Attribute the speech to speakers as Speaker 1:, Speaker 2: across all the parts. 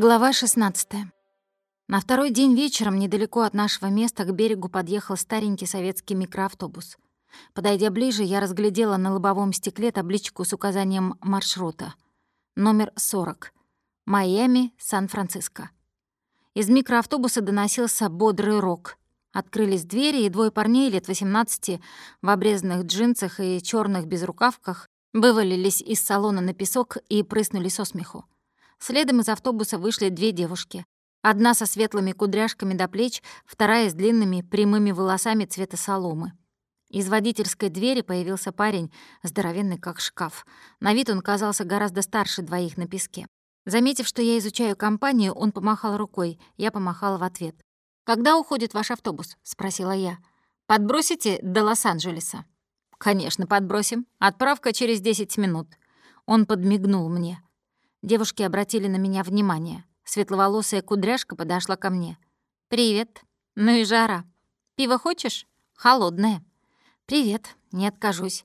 Speaker 1: Глава 16. На второй день вечером недалеко от нашего места к берегу подъехал старенький советский микроавтобус. Подойдя ближе, я разглядела на лобовом стекле табличку с указанием маршрута. Номер 40. Майами, Сан-Франциско. Из микроавтобуса доносился бодрый рок. Открылись двери, и двое парней лет 18 в обрезанных джинсах и черных безрукавках вывалились из салона на песок и прыснули со смеху. Следом из автобуса вышли две девушки. Одна со светлыми кудряшками до плеч, вторая с длинными прямыми волосами цвета соломы. Из водительской двери появился парень, здоровенный как шкаф. На вид он казался гораздо старше двоих на песке. Заметив, что я изучаю компанию, он помахал рукой, я помахала в ответ. «Когда уходит ваш автобус?» — спросила я. «Подбросите до Лос-Анджелеса?» «Конечно, подбросим. Отправка через 10 минут». Он подмигнул мне. Девушки обратили на меня внимание. Светловолосая кудряшка подошла ко мне. «Привет. Ну и жара. Пиво хочешь? Холодное». «Привет. Не откажусь».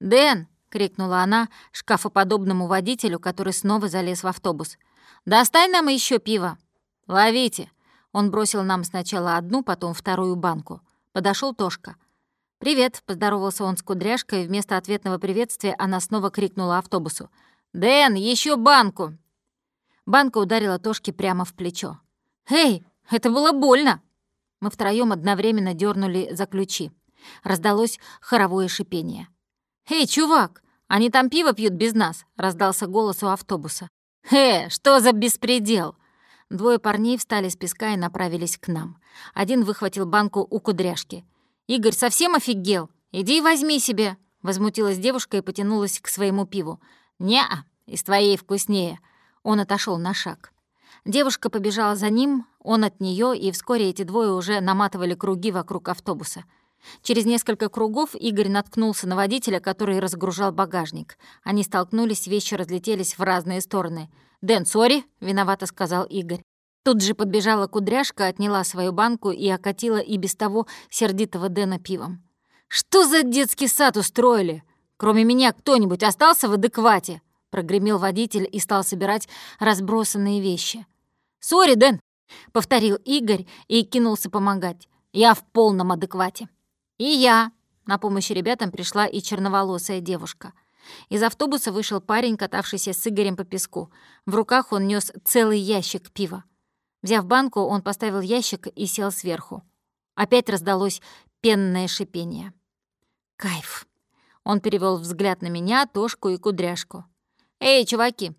Speaker 1: «Дэн!» — крикнула она шкафоподобному водителю, который снова залез в автобус. «Достань нам еще пиво!» «Ловите!» Он бросил нам сначала одну, потом вторую банку. Подошел Тошка. «Привет!» — поздоровался он с кудряшкой, и вместо ответного приветствия она снова крикнула автобусу. «Дэн, еще банку!» Банка ударила Тошки прямо в плечо. «Эй, это было больно!» Мы втроем одновременно дернули за ключи. Раздалось хоровое шипение. «Эй, чувак, они там пиво пьют без нас!» — раздался голос у автобуса. «Э, что за беспредел!» Двое парней встали с песка и направились к нам. Один выхватил банку у кудряшки. «Игорь, совсем офигел? Иди и возьми себе!» Возмутилась девушка и потянулась к своему пиву. «Не-а, из твоей вкуснее». Он отошел на шаг. Девушка побежала за ним, он от нее, и вскоре эти двое уже наматывали круги вокруг автобуса. Через несколько кругов Игорь наткнулся на водителя, который разгружал багажник. Они столкнулись, вещи разлетелись в разные стороны. «Дэн, sorry», — виновато сказал Игорь. Тут же подбежала кудряшка, отняла свою банку и окатила и без того сердитого Дэна пивом. «Что за детский сад устроили? Кроме меня кто-нибудь остался в адеквате?» Прогремел водитель и стал собирать разбросанные вещи. «Sorry, Дэн!» — повторил Игорь и кинулся помогать. «Я в полном адеквате». «И я!» — на помощь ребятам пришла и черноволосая девушка. Из автобуса вышел парень, катавшийся с Игорем по песку. В руках он нес целый ящик пива. Взяв банку, он поставил ящик и сел сверху. Опять раздалось пенное шипение. «Кайф!» Он перевел взгляд на меня, Тошку и Кудряшку. «Эй, чуваки,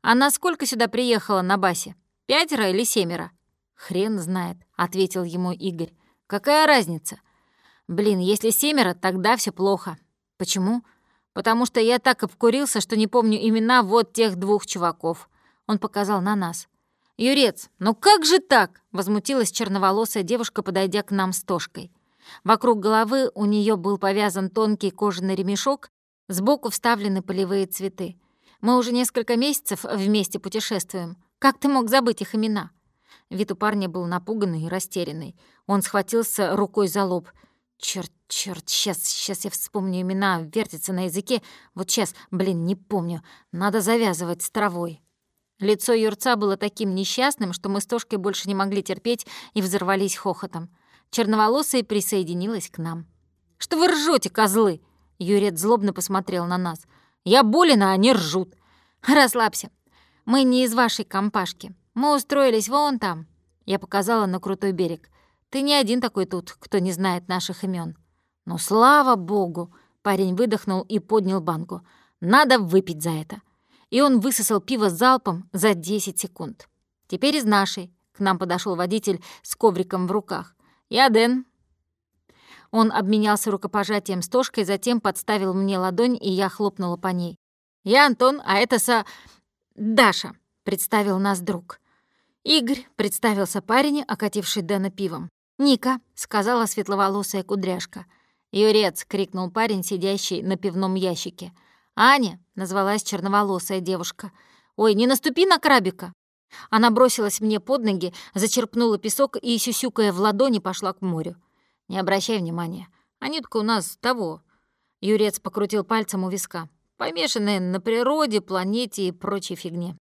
Speaker 1: а насколько сюда приехала на басе? Пятеро или семеро?» «Хрен знает», — ответил ему Игорь. «Какая разница?» «Блин, если семеро, тогда все плохо». «Почему?» «Потому что я так обкурился, что не помню имена вот тех двух чуваков». Он показал на нас. «Юрец, ну как же так?» — возмутилась черноволосая девушка, подойдя к нам с Тошкой. Вокруг головы у нее был повязан тонкий кожаный ремешок, сбоку вставлены полевые цветы. Мы уже несколько месяцев вместе путешествуем. Как ты мог забыть их имена?» Вид у парня был напуганный и растерянный. Он схватился рукой за лоб. «Чёрт, чёрт, сейчас, сейчас я вспомню имена, вертится на языке. Вот сейчас, блин, не помню. Надо завязывать с травой». Лицо Юрца было таким несчастным, что мы с Тошкой больше не могли терпеть и взорвались хохотом. Черноволосая присоединилась к нам. «Что вы ржете, козлы?» Юрец злобно посмотрел на нас. «Я болен, а они ржут». «Расслабься. Мы не из вашей компашки. Мы устроились вон там». Я показала на крутой берег. «Ты не один такой тут, кто не знает наших имен. «Ну, слава богу!» Парень выдохнул и поднял банку. «Надо выпить за это». И он высосал пиво залпом за 10 секунд. «Теперь из нашей». К нам подошел водитель с ковриком в руках. «Я Дэн». Он обменялся рукопожатием с Тошкой, затем подставил мне ладонь, и я хлопнула по ней. «Я Антон, а это са... Даша», — представил нас друг. «Игорь», — представился парень, окативший Дэна пивом. «Ника», — сказала светловолосая кудряшка. «Юрец», — крикнул парень, сидящий на пивном ящике. «Аня», — назвалась черноволосая девушка. «Ой, не наступи на крабика!» Она бросилась мне под ноги, зачерпнула песок и, сюсюкая в ладони, пошла к морю. «Не обращай внимания. Анютка у нас того». Юрец покрутил пальцем у виска. Помешанные на природе, планете и прочей фигне.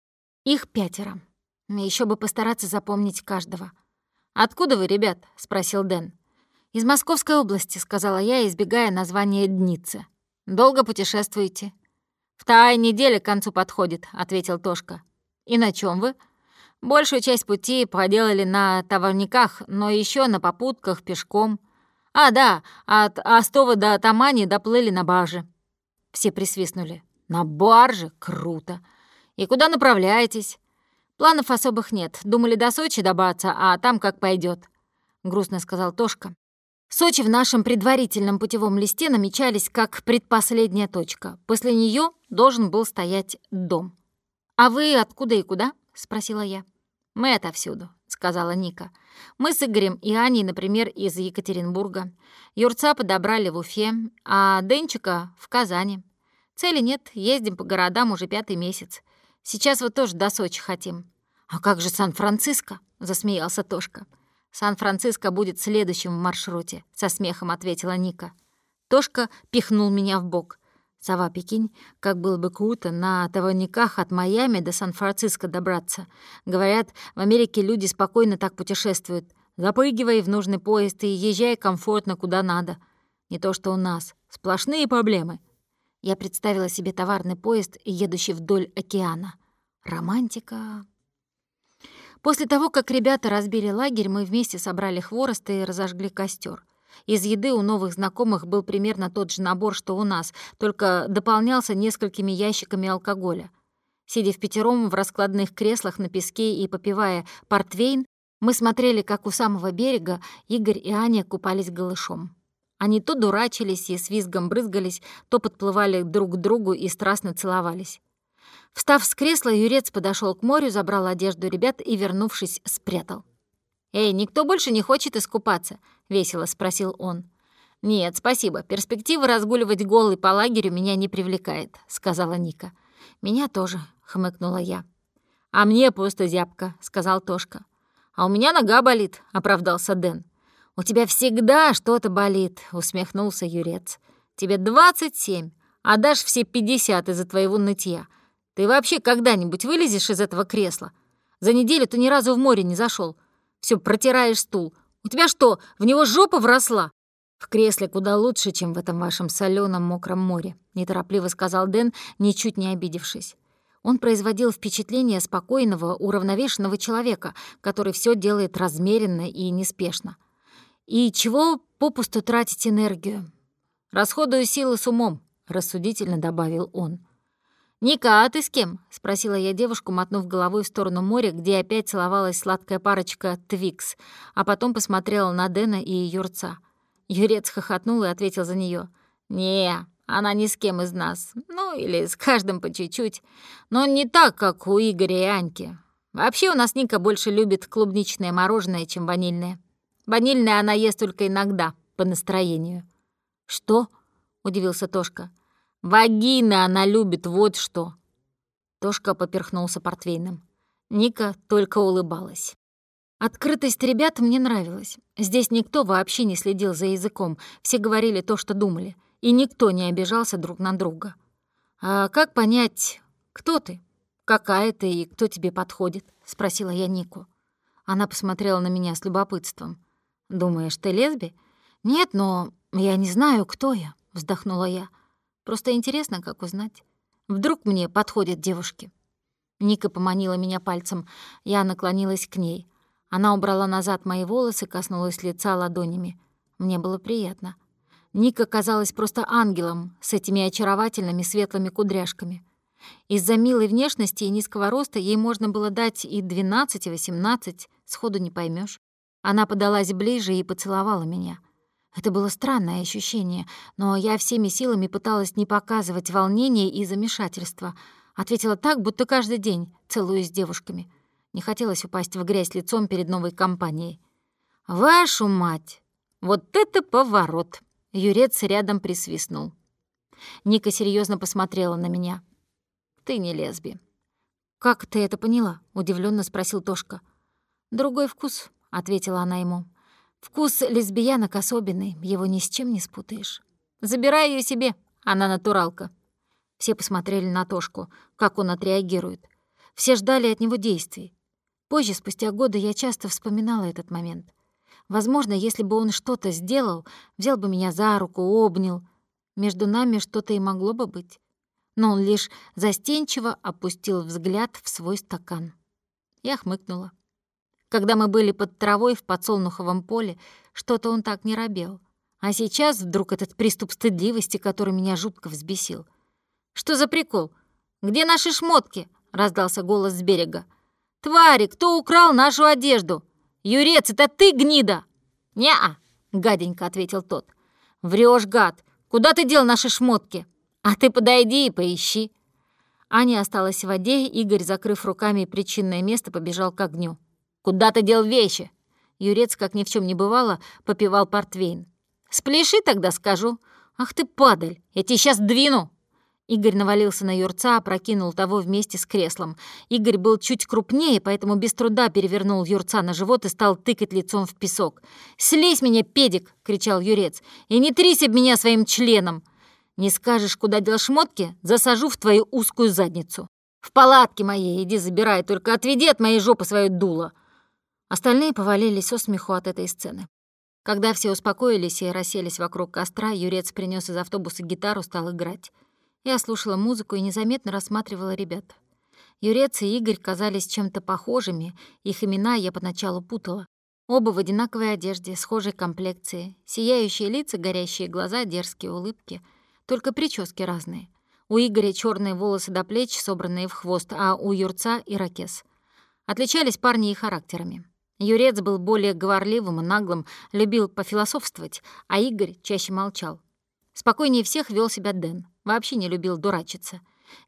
Speaker 1: Их пятеро. Еще бы постараться запомнить каждого. «Откуда вы, ребят?» — спросил Дэн. «Из Московской области», — сказала я, избегая названия Дницы. «Долго путешествуете?» «Вторая неделя к концу подходит», — ответил Тошка. «И на чем вы?» «Большую часть пути проделали на товарниках, но еще на попутках, пешком. А, да, от Остова до Тамани доплыли на барже». Все присвистнули. «На барже? Круто! И куда направляетесь?» «Планов особых нет. Думали до Сочи добраться, а там как пойдет, грустно сказал Тошка. Сочи в нашем предварительном путевом листе намечались как предпоследняя точка. После нее должен был стоять дом. «А вы откуда и куда?» — спросила я. «Мы отовсюду», — сказала Ника. «Мы с Игорем и Аней, например, из Екатеринбурга. Юрца подобрали в Уфе, а Денчика — в Казани. Цели нет, ездим по городам уже пятый месяц. Сейчас вот тоже до Сочи хотим». «А как же Сан-Франциско?» — засмеялся Тошка. «Сан-Франциско будет следующим в маршруте», — со смехом ответила Ника. Тошка пихнул меня в бок. «Сова, прикинь, как было бы круто на товарниках от Майами до Сан-Франциско добраться. Говорят, в Америке люди спокойно так путешествуют. Запрыгивай в нужный поезд и езжай комфортно куда надо. Не то что у нас. Сплошные проблемы». Я представила себе товарный поезд, едущий вдоль океана. Романтика. После того, как ребята разбили лагерь, мы вместе собрали хворост и разожгли костер. Из еды у новых знакомых был примерно тот же набор, что у нас, только дополнялся несколькими ящиками алкоголя. Сидя в пятером в раскладных креслах на песке и попивая портвейн, мы смотрели, как у самого берега Игорь и Аня купались голышом. Они то дурачились и с визгом брызгались, то подплывали друг к другу и страстно целовались. Встав с кресла, Юрец подошел к морю, забрал одежду ребят и, вернувшись, спрятал. «Эй, никто больше не хочет искупаться?» — весело спросил он. «Нет, спасибо. Перспектива разгуливать голый по лагерю меня не привлекает», — сказала Ника. «Меня тоже», — хмыкнула я. «А мне просто зябко», — сказал Тошка. «А у меня нога болит», — оправдался Дэн. «У тебя всегда что-то болит», — усмехнулся Юрец. «Тебе двадцать семь, а дашь все пятьдесят из-за твоего нытья. Ты вообще когда-нибудь вылезешь из этого кресла? За неделю ты ни разу в море не зашел. Все протираешь стул. У тебя что, в него жопа вросла? В кресле куда лучше, чем в этом вашем соленом мокром море, неторопливо сказал Дэн, ничуть не обидевшись. Он производил впечатление спокойного, уравновешенного человека, который все делает размеренно и неспешно. И чего попусту тратить энергию? Расходую силы с умом, рассудительно добавил он. «Ника, а ты с кем?» — спросила я девушку, мотнув головой в сторону моря, где опять целовалась сладкая парочка Твикс, а потом посмотрела на Дэна и Юрца. Юрец хохотнул и ответил за нее: «Не, она ни с кем из нас. Ну, или с каждым по чуть-чуть. Но не так, как у Игоря и Аньки. Вообще у нас Ника больше любит клубничное мороженое, чем ванильное. Ванильное она ест только иногда, по настроению». «Что?» — удивился Тошка. Вагина она любит, вот что!» Тошка поперхнулся портвейном. Ника только улыбалась. Открытость ребят мне нравилась. Здесь никто вообще не следил за языком, все говорили то, что думали, и никто не обижался друг на друга. «А как понять, кто ты? Какая ты и кто тебе подходит?» — спросила я Нику. Она посмотрела на меня с любопытством. «Думаешь, ты лесби?» «Нет, но я не знаю, кто я», — вздохнула я. Просто интересно, как узнать. Вдруг мне подходят девушки. Ника поманила меня пальцем. Я наклонилась к ней. Она убрала назад мои волосы, коснулась лица ладонями. Мне было приятно. Ника казалась просто ангелом с этими очаровательными светлыми кудряшками. Из-за милой внешности и низкого роста ей можно было дать и 12, и 18, сходу не поймешь. Она подалась ближе и поцеловала меня. Это было странное ощущение, но я всеми силами пыталась не показывать волнения и замешательства. Ответила так, будто каждый день целуюсь с девушками. Не хотелось упасть в грязь лицом перед новой компанией. «Вашу мать! Вот это поворот!» Юрец рядом присвистнул. Ника серьезно посмотрела на меня. «Ты не лесби». «Как ты это поняла?» — удивленно спросил Тошка. «Другой вкус», — ответила она ему. Вкус лесбиянок особенный, его ни с чем не спутаешь. Забирай ее себе, она натуралка. Все посмотрели на Тошку, как он отреагирует. Все ждали от него действий. Позже, спустя годы, я часто вспоминала этот момент. Возможно, если бы он что-то сделал, взял бы меня за руку, обнял, между нами что-то и могло бы быть. Но он лишь застенчиво опустил взгляд в свой стакан. Я хмыкнула. Когда мы были под травой в подсолнуховом поле, что-то он так не робел. А сейчас вдруг этот приступ стыдливости, который меня жутко взбесил. «Что за прикол? Где наши шмотки?» — раздался голос с берега. «Твари, кто украл нашу одежду? Юрец, это ты, гнида?» «Не-а», — гаденько ответил тот. Врешь, гад. Куда ты дел наши шмотки? А ты подойди и поищи». Аня осталась в воде, Игорь, закрыв руками причинное место, побежал к огню. «Куда ты дел вещи?» Юрец, как ни в чем не бывало, попивал портвейн. «Спляши тогда, скажу. Ах ты, падаль, я тебе сейчас двину!» Игорь навалился на Юрца, опрокинул того вместе с креслом. Игорь был чуть крупнее, поэтому без труда перевернул Юрца на живот и стал тыкать лицом в песок. «Слезь меня, педик!» — кричал Юрец. «И не трись об меня своим членом! Не скажешь, куда дел шмотки, засажу в твою узкую задницу. В палатке моей иди забирай, только отведи от моей жопы свое дуло!» Остальные повалились со смеху от этой сцены. Когда все успокоились и расселись вокруг костра, Юрец принес из автобуса гитару, стал играть. Я слушала музыку и незаметно рассматривала ребят. Юрец и Игорь казались чем-то похожими, их имена я поначалу путала. Оба в одинаковой одежде, схожей комплекции, сияющие лица, горящие глаза, дерзкие улыбки. Только прически разные. У Игоря черные волосы до плеч, собранные в хвост, а у Юрца — ирокез. Отличались парни и характерами. Юрец был более говорливым и наглым, любил пофилософствовать, а Игорь чаще молчал. Спокойнее всех вел себя Дэн. Вообще не любил дурачиться.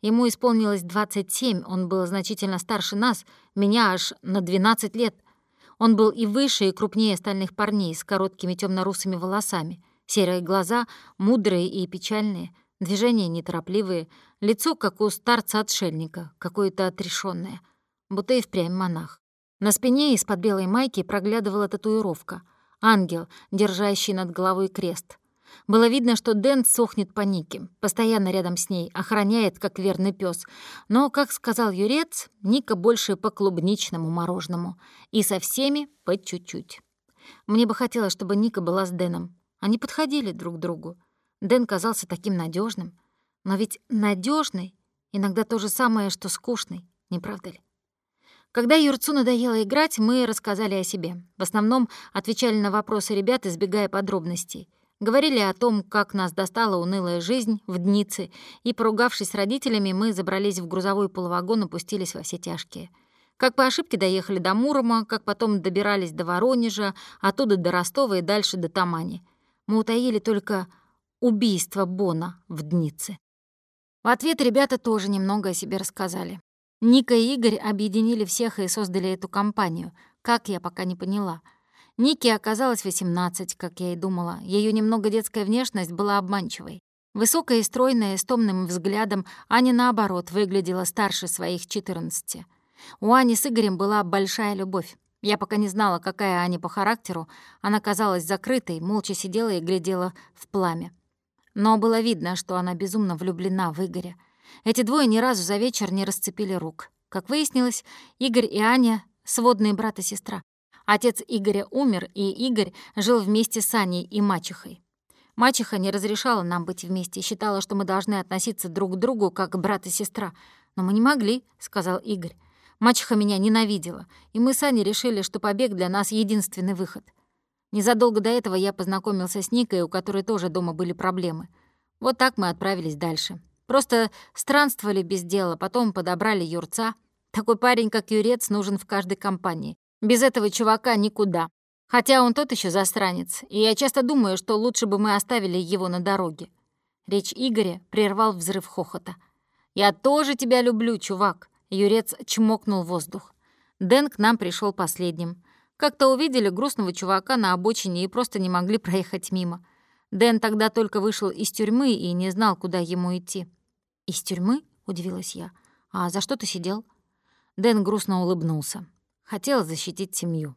Speaker 1: Ему исполнилось 27, он был значительно старше нас, меня аж на 12 лет. Он был и выше, и крупнее остальных парней с короткими темно-русыми волосами. Серые глаза, мудрые и печальные, движения неторопливые, лицо, как у старца-отшельника, какое-то отрешенное, будто и впрямь монах. На спине из-под белой майки проглядывала татуировка — ангел, держащий над головой крест — было видно, что Дэн сохнет по Нике, постоянно рядом с ней, охраняет, как верный пес. Но, как сказал Юрец, Ника больше по клубничному мороженому. И со всеми по чуть-чуть. Мне бы хотелось, чтобы Ника была с Дэном. Они подходили друг к другу. Дэн казался таким надежным. Но ведь надежный иногда то же самое, что скучный, не правда ли? Когда Юрцу надоело играть, мы рассказали о себе. В основном отвечали на вопросы ребят, избегая подробностей. Говорили о том, как нас достала унылая жизнь в Днице, и, поругавшись с родителями, мы забрались в грузовой полувагон и пустились во все тяжкие. Как по ошибке доехали до Мурома, как потом добирались до Воронежа, оттуда до Ростова и дальше до Тамани. Мы утаили только убийство Бона в Днице. В ответ ребята тоже немного о себе рассказали. Ника и Игорь объединили всех и создали эту компанию. Как, я пока не поняла — Нике оказалось 18, как я и думала. Ее немного детская внешность была обманчивой. Высокая и стройная, с томным взглядом, Аня, наоборот, выглядела старше своих 14. У Ани с Игорем была большая любовь. Я пока не знала, какая Аня по характеру. Она казалась закрытой, молча сидела и глядела в пламя. Но было видно, что она безумно влюблена в Игоря. Эти двое ни разу за вечер не расцепили рук. Как выяснилось, Игорь и Аня — сводные брат и сестра. Отец Игоря умер, и Игорь жил вместе с Аней и мачехой. Мачеха не разрешала нам быть вместе, считала, что мы должны относиться друг к другу как брат и сестра. «Но мы не могли», — сказал Игорь. «Мачеха меня ненавидела, и мы с Аней решили, что побег для нас — единственный выход. Незадолго до этого я познакомился с Никой, у которой тоже дома были проблемы. Вот так мы отправились дальше. Просто странствовали без дела, потом подобрали Юрца. Такой парень, как Юрец, нужен в каждой компании. Без этого чувака никуда. Хотя он тот еще засранец, и я часто думаю, что лучше бы мы оставили его на дороге. Речь Игоря прервал взрыв хохота. «Я тоже тебя люблю, чувак!» Юрец чмокнул воздух. Дэн к нам пришел последним. Как-то увидели грустного чувака на обочине и просто не могли проехать мимо. Дэн тогда только вышел из тюрьмы и не знал, куда ему идти. «Из тюрьмы?» — удивилась я. «А за что ты сидел?» Дэн грустно улыбнулся. Хотела защитить семью.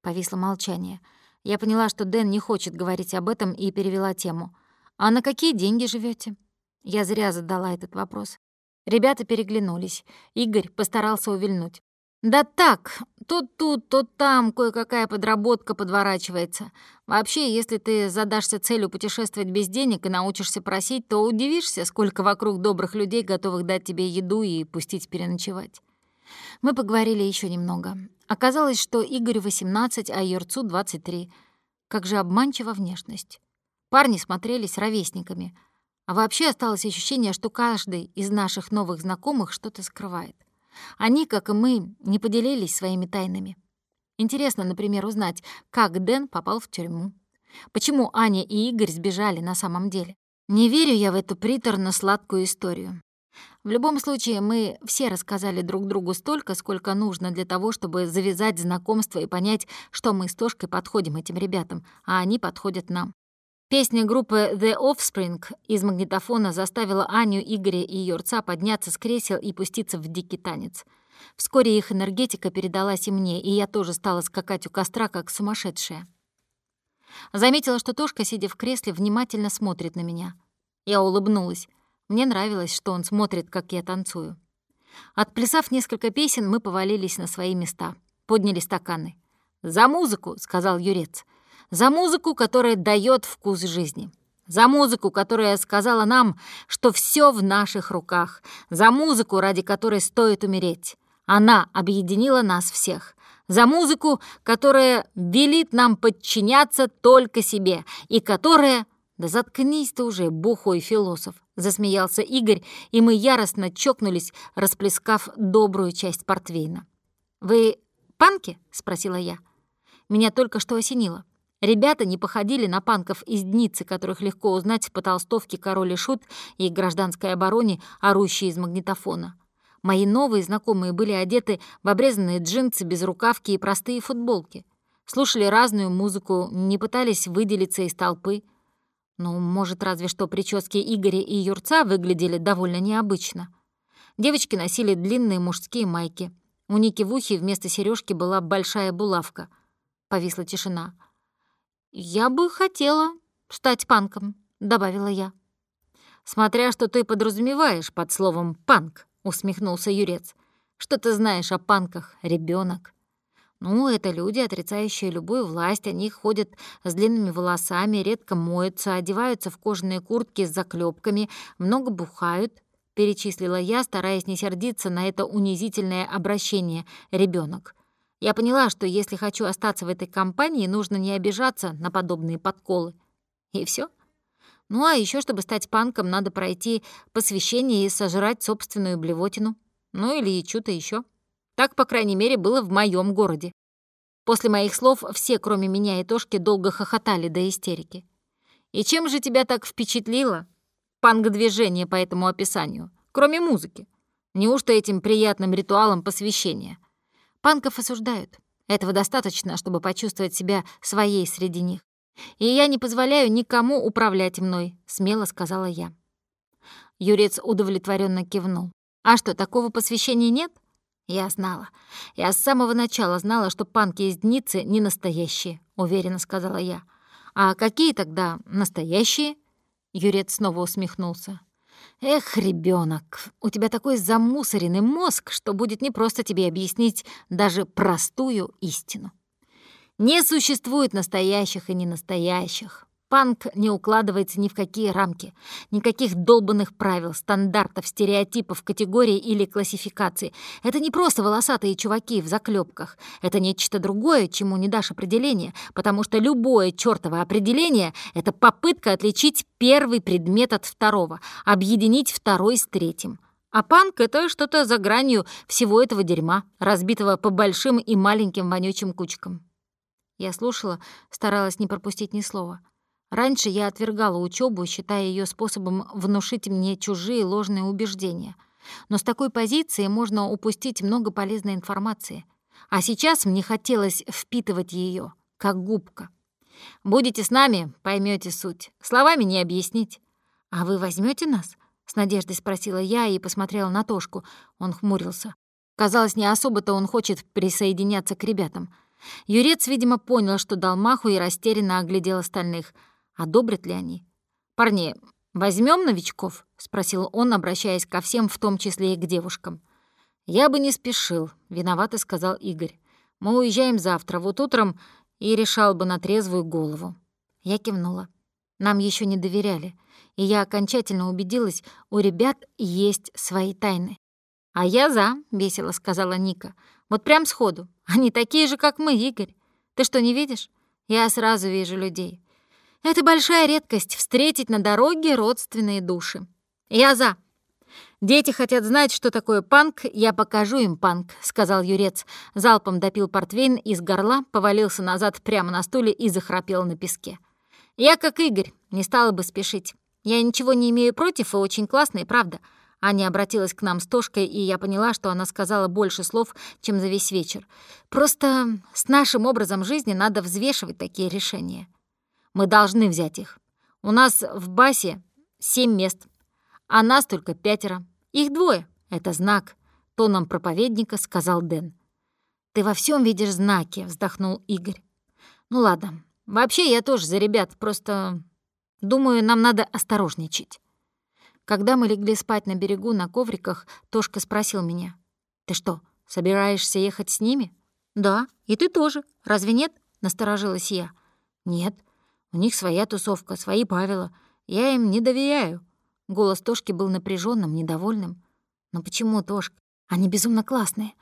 Speaker 1: Повисло молчание. Я поняла, что Дэн не хочет говорить об этом, и перевела тему. «А на какие деньги живете? Я зря задала этот вопрос. Ребята переглянулись. Игорь постарался увильнуть. «Да так, то тут, то там кое-какая подработка подворачивается. Вообще, если ты задашься целью путешествовать без денег и научишься просить, то удивишься, сколько вокруг добрых людей, готовых дать тебе еду и пустить переночевать». Мы поговорили еще немного. Оказалось, что Игорю 18, а Юрцу 23. Как же обманчива внешность. Парни смотрелись ровесниками. А вообще осталось ощущение, что каждый из наших новых знакомых что-то скрывает. Они, как и мы, не поделились своими тайнами. Интересно, например, узнать, как Дэн попал в тюрьму. Почему Аня и Игорь сбежали на самом деле. Не верю я в эту приторно-сладкую историю. В любом случае, мы все рассказали друг другу столько, сколько нужно для того, чтобы завязать знакомство и понять, что мы с Тошкой подходим этим ребятам, а они подходят нам. Песня группы The Offspring из магнитофона заставила Аню, Игоря и Юрца подняться с кресел и пуститься в дикий танец. Вскоре их энергетика передалась и мне, и я тоже стала скакать у костра, как сумасшедшая. Заметила, что Тошка, сидя в кресле, внимательно смотрит на меня. Я улыбнулась. Мне нравилось, что он смотрит, как я танцую. Отплясав несколько песен, мы повалились на свои места, подняли стаканы. «За музыку!» — сказал Юрец. За музыку, которая дает вкус жизни. За музыку, которая сказала нам, что все в наших руках. За музыку, ради которой стоит умереть. Она объединила нас всех. За музыку, которая велит нам подчиняться только себе. И которая... «Да заткнись ты уже, бухой философ!» — засмеялся Игорь, и мы яростно чокнулись, расплескав добрую часть портвейна. «Вы панки?» — спросила я. Меня только что осенило. Ребята не походили на панков из Дницы, которых легко узнать по толстовке «Король и Шут» и «Гражданской обороне», орущей из магнитофона. Мои новые знакомые были одеты в обрезанные джинсы, безрукавки и простые футболки. Слушали разную музыку, не пытались выделиться из толпы. Ну, может, разве что прически Игоря и Юрца выглядели довольно необычно. Девочки носили длинные мужские майки. У Ники в ухе вместо сережки была большая булавка. Повисла тишина. «Я бы хотела стать панком», — добавила я. «Смотря что ты подразумеваешь под словом «панк», — усмехнулся Юрец. «Что ты знаешь о панках, ребенок? «Ну, это люди, отрицающие любую власть. Они ходят с длинными волосами, редко моются, одеваются в кожаные куртки с заклепками, много бухают», — перечислила я, стараясь не сердиться на это унизительное обращение «ребенок». Я поняла, что если хочу остаться в этой компании, нужно не обижаться на подобные подколы. И все. Ну а еще, чтобы стать панком, надо пройти посвящение и сожрать собственную блевотину. Ну или что-то еще. Так, по крайней мере, было в моем городе. После моих слов все, кроме меня и Тошки, долго хохотали до истерики. «И чем же тебя так впечатлило панк-движение по этому описанию, кроме музыки? Неужто этим приятным ритуалом посвящения?» Панков осуждают. Этого достаточно, чтобы почувствовать себя своей среди них. И я не позволяю никому управлять мной, смело сказала я. Юрец удовлетворенно кивнул. А что, такого посвящения нет? Я знала. Я с самого начала знала, что панки из Дницы не настоящие, уверенно сказала я. А какие тогда настоящие? Юрец снова усмехнулся. Эх, ребенок, у тебя такой замусоренный мозг, что будет непросто тебе объяснить даже простую истину. Не существует настоящих и ненастоящих. Панк не укладывается ни в какие рамки, никаких долбанных правил, стандартов, стереотипов, категорий или классификаций. Это не просто волосатые чуваки в заклепках. Это нечто другое, чему не дашь определения, потому что любое чёртово определение — это попытка отличить первый предмет от второго, объединить второй с третьим. А панк — это что-то за гранью всего этого дерьма, разбитого по большим и маленьким вонючим кучкам. Я слушала, старалась не пропустить ни слова — Раньше я отвергала учебу, считая ее способом внушить мне чужие ложные убеждения. Но с такой позиции можно упустить много полезной информации. А сейчас мне хотелось впитывать ее, как губка. Будете с нами, поймете суть. Словами не объяснить. А вы возьмете нас? С надеждой спросила я и посмотрела на Тошку. Он хмурился. Казалось, не особо-то он хочет присоединяться к ребятам. Юрец, видимо, понял, что дал маху и растерянно оглядел остальных — Одобрят ли они? «Парни, возьмем новичков?» — спросил он, обращаясь ко всем, в том числе и к девушкам. «Я бы не спешил», — виновато сказал Игорь. «Мы уезжаем завтра, вот утром, и решал бы на трезвую голову». Я кивнула. Нам еще не доверяли, и я окончательно убедилась, у ребят есть свои тайны. «А я за», — весело сказала Ника. «Вот прям сходу. Они такие же, как мы, Игорь. Ты что, не видишь? Я сразу вижу людей. Это большая редкость — встретить на дороге родственные души. Я за». «Дети хотят знать, что такое панк, я покажу им панк», — сказал Юрец. Залпом допил портвейн из горла, повалился назад прямо на стуле и захрапел на песке. «Я как Игорь, не стала бы спешить. Я ничего не имею против, и очень классно, и правда». Аня обратилась к нам с Тошкой, и я поняла, что она сказала больше слов, чем за весь вечер. Просто с нашим образом жизни надо взвешивать такие решения. Мы должны взять их. У нас в Басе семь мест, а нас только пятеро. Их двое. Это знак. Тоном проповедника сказал Дэн. «Ты во всем видишь знаки», — вздохнул Игорь. «Ну ладно. Вообще я тоже за ребят, просто думаю, нам надо осторожничать». Когда мы легли спать на берегу на ковриках, Тошка спросил меня. «Ты что, собираешься ехать с ними?» «Да, и ты тоже. Разве нет?» — насторожилась я. «Нет. У них своя тусовка, свои правила. Я им не доверяю. Голос Тошки был напряженным, недовольным. «Но почему, Тошка? Они безумно классные.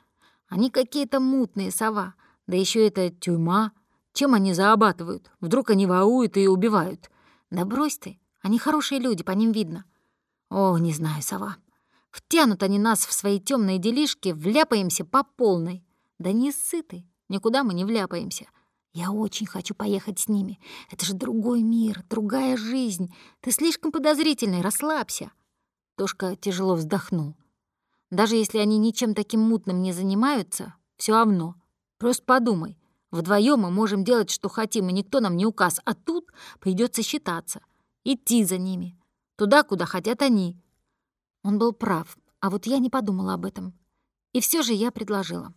Speaker 1: Они какие-то мутные, сова. Да еще это тюрьма. Чем они заобатывают? Вдруг они воуют и убивают? Да брось ты, они хорошие люди, по ним видно. О, не знаю, сова. Втянут они нас в свои темные делишки, вляпаемся по полной. Да не сыты, никуда мы не вляпаемся. Я очень хочу поехать с ними. Это же другой мир, другая жизнь. Ты слишком подозрительный, расслабься. Тошка тяжело вздохнул. Даже если они ничем таким мутным не занимаются, все равно. Просто подумай. Вдвоем мы можем делать, что хотим, и никто нам не указ. А тут придется считаться. Идти за ними. Туда, куда хотят они. Он был прав, а вот я не подумала об этом. И все же я предложила.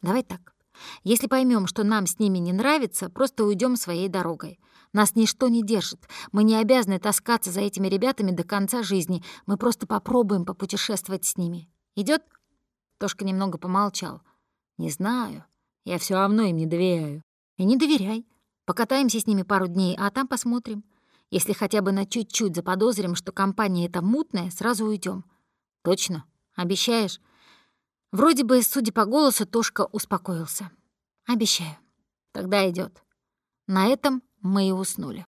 Speaker 1: Давай так. Если поймем, что нам с ними не нравится, просто уйдем своей дорогой. Нас ничто не держит. Мы не обязаны таскаться за этими ребятами до конца жизни. Мы просто попробуем попутешествовать с ними. Идет? Тошка немного помолчал. Не знаю. Я все равно им не доверяю. И не доверяй. Покатаемся с ними пару дней, а там посмотрим. Если хотя бы на чуть-чуть заподозрим, что компания эта мутная, сразу уйдем. Точно? Обещаешь? Вроде бы, судя по голосу, Тошка успокоился. «Обещаю. Тогда идет. На этом мы и уснули.